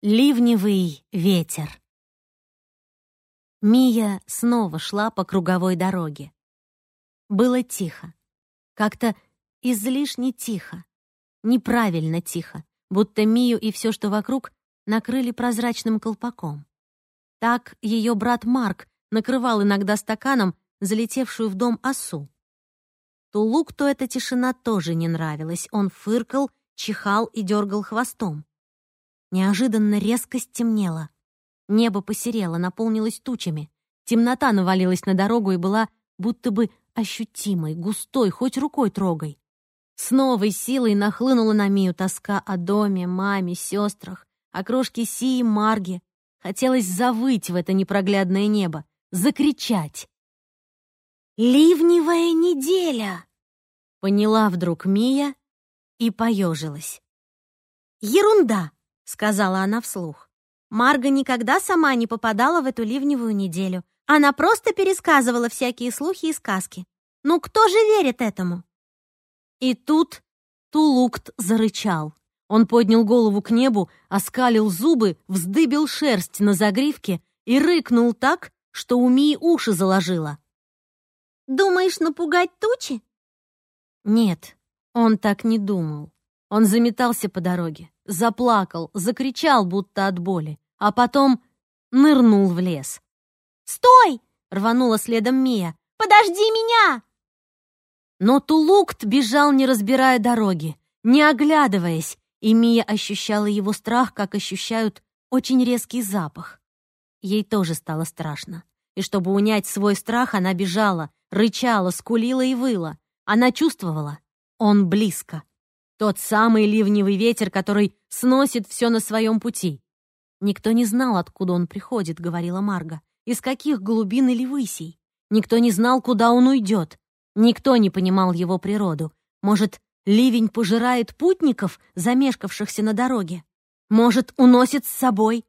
Ливневый ветер. Мия снова шла по круговой дороге. Было тихо. Как-то излишне тихо. Неправильно тихо, будто Мию и все, что вокруг, накрыли прозрачным колпаком. Так ее брат Марк накрывал иногда стаканом залетевшую в дом осу. Тулук-то эта тишина тоже не нравилась. Он фыркал, чихал и дергал хвостом. Неожиданно резко стемнело. Небо посерело, наполнилось тучами. Темнота навалилась на дорогу и была будто бы ощутимой, густой, хоть рукой трогай. С новой силой нахлынула на Мию тоска о доме, маме, сестрах, о крошке Си и Марге. Хотелось завыть в это непроглядное небо, закричать. «Ливневая неделя!» Поняла вдруг Мия и поежилась. «Ерунда!» Сказала она вслух. Марга никогда сама не попадала в эту ливневую неделю. Она просто пересказывала всякие слухи и сказки. Ну кто же верит этому? И тут Тулукт зарычал. Он поднял голову к небу, оскалил зубы, вздыбил шерсть на загривке и рыкнул так, что у Мии уши заложило. «Думаешь напугать тучи?» Нет, он так не думал. Он заметался по дороге, заплакал, закричал, будто от боли, а потом нырнул в лес. «Стой!» — рванула следом Мия. «Подожди меня!» Но Тулукт бежал, не разбирая дороги, не оглядываясь, и Мия ощущала его страх, как ощущают очень резкий запах. Ей тоже стало страшно. И чтобы унять свой страх, она бежала, рычала, скулила и выла. Она чувствовала, он близко. Тот самый ливневый ветер, который сносит все на своем пути. Никто не знал, откуда он приходит, говорила Марга. Из каких глубин или высей. Никто не знал, куда он уйдет. Никто не понимал его природу. Может, ливень пожирает путников, замешкавшихся на дороге? Может, уносит с собой?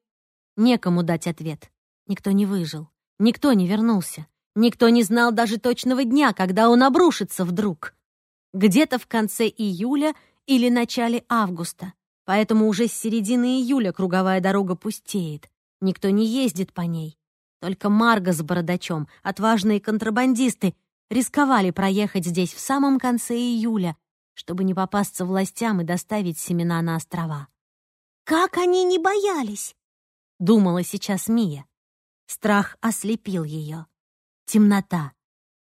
Некому дать ответ. Никто не выжил. Никто не вернулся. Никто не знал даже точного дня, когда он обрушится вдруг. Где-то в конце июля или начале августа, поэтому уже с середины июля круговая дорога пустеет. Никто не ездит по ней. Только Марга с бородачом, отважные контрабандисты, рисковали проехать здесь в самом конце июля, чтобы не попасться властям и доставить семена на острова. «Как они не боялись!» — думала сейчас Мия. Страх ослепил ее. Темнота,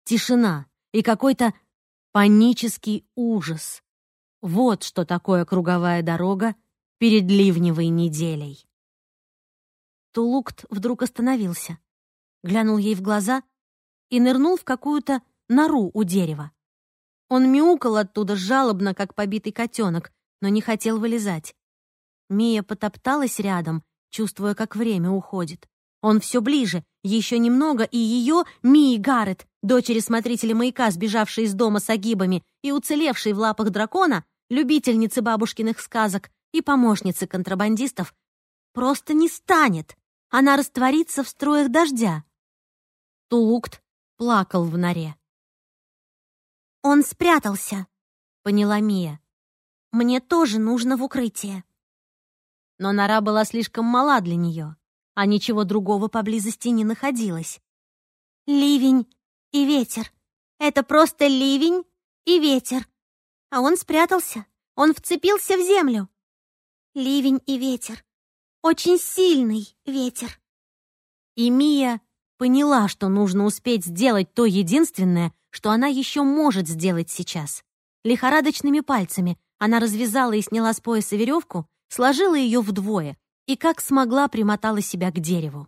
тишина и какой-то панический ужас. Вот что такое круговая дорога перед ливневой неделей. Тулукт вдруг остановился, глянул ей в глаза и нырнул в какую-то нору у дерева. Он мяукал оттуда жалобно, как побитый котенок, но не хотел вылезать. Мия потопталась рядом, чувствуя, как время уходит. Он все ближе, еще немного, и ее, Мии Гаррет, дочери смотрителя маяка, сбежавшей из дома с огибами и уцелевшей в лапах дракона, любительницы бабушкиных сказок и помощницы контрабандистов, просто не станет. Она растворится в строях дождя. Тулукт плакал в норе. «Он спрятался», — поняла Мия. «Мне тоже нужно в укрытие». Но нора была слишком мала для нее, а ничего другого поблизости не находилось. «Ливень и ветер. Это просто ливень и ветер», а он спрятался. Он вцепился в землю. Ливень и ветер. Очень сильный ветер. И Мия поняла, что нужно успеть сделать то единственное, что она еще может сделать сейчас. Лихорадочными пальцами она развязала и сняла с пояса веревку, сложила ее вдвое и как смогла примотала себя к дереву.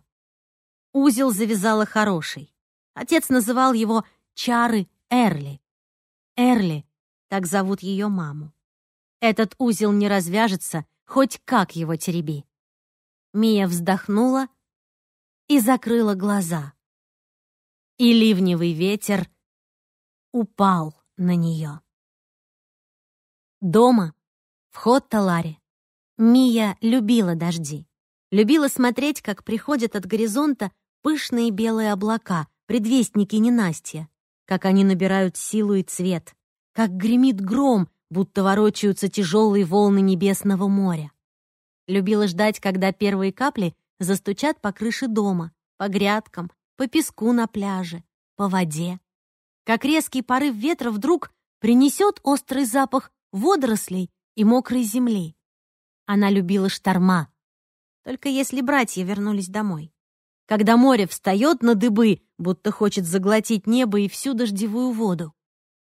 Узел завязала хороший. Отец называл его «чары Эрли». Эрли так зовут ее маму. Этот узел не развяжется, хоть как его тереби. Мия вздохнула и закрыла глаза. И ливневый ветер упал на нее. Дома, вход Таларе, Мия любила дожди. Любила смотреть, как приходят от горизонта пышные белые облака, предвестники ненастья, как они набирают силу и цвет, как гремит гром, будто ворочаются тяжелые волны небесного моря. Любила ждать, когда первые капли застучат по крыше дома, по грядкам, по песку на пляже, по воде. Как резкий порыв ветра вдруг принесет острый запах водорослей и мокрой земли. Она любила шторма, только если братья вернулись домой. Когда море встает на дыбы, будто хочет заглотить небо и всю дождевую воду.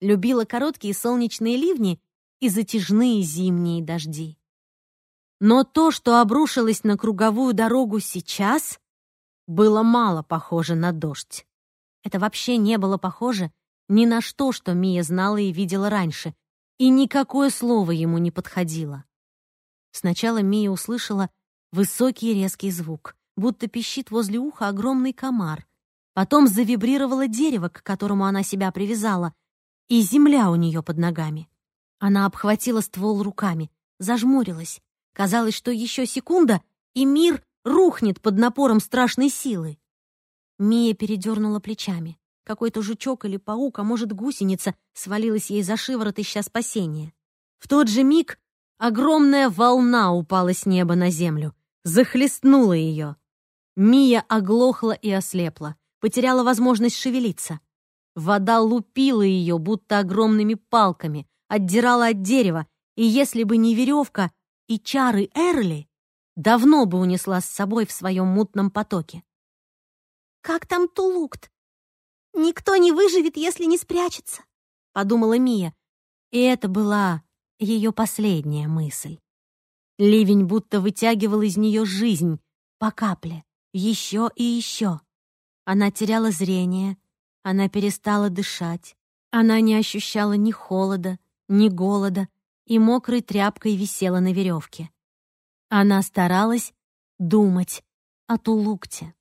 Любила короткие солнечные ливни и затяжные зимние дожди. Но то, что обрушилось на круговую дорогу сейчас, было мало похоже на дождь. Это вообще не было похоже ни на что, что Мия знала и видела раньше, и никакое слово ему не подходило. Сначала Мия услышала высокий резкий звук, будто пищит возле уха огромный комар. Потом завибрировало дерево, к которому она себя привязала, и земля у нее под ногами. Она обхватила ствол руками, зажмурилась. Казалось, что еще секунда, и мир рухнет под напором страшной силы. Мия передернула плечами. Какой-то жучок или паук, а может, гусеница, свалилась ей за шиворот, ища спасения. В тот же миг огромная волна упала с неба на землю, захлестнула ее. Мия оглохла и ослепла, потеряла возможность шевелиться. Вода лупила ее, будто огромными палками, отдирала от дерева, и если бы не веревка и чары Эрли, давно бы унесла с собой в своем мутном потоке. «Как там Тулукт? Никто не выживет, если не спрячется», — подумала Мия. И это была ее последняя мысль. Ливень будто вытягивал из нее жизнь по капле, еще и еще. Она теряла зрение, она перестала дышать, она не ощущала ни холода, ни голода и мокрой тряпкой висела на веревке. Она старалась думать о Тулукте.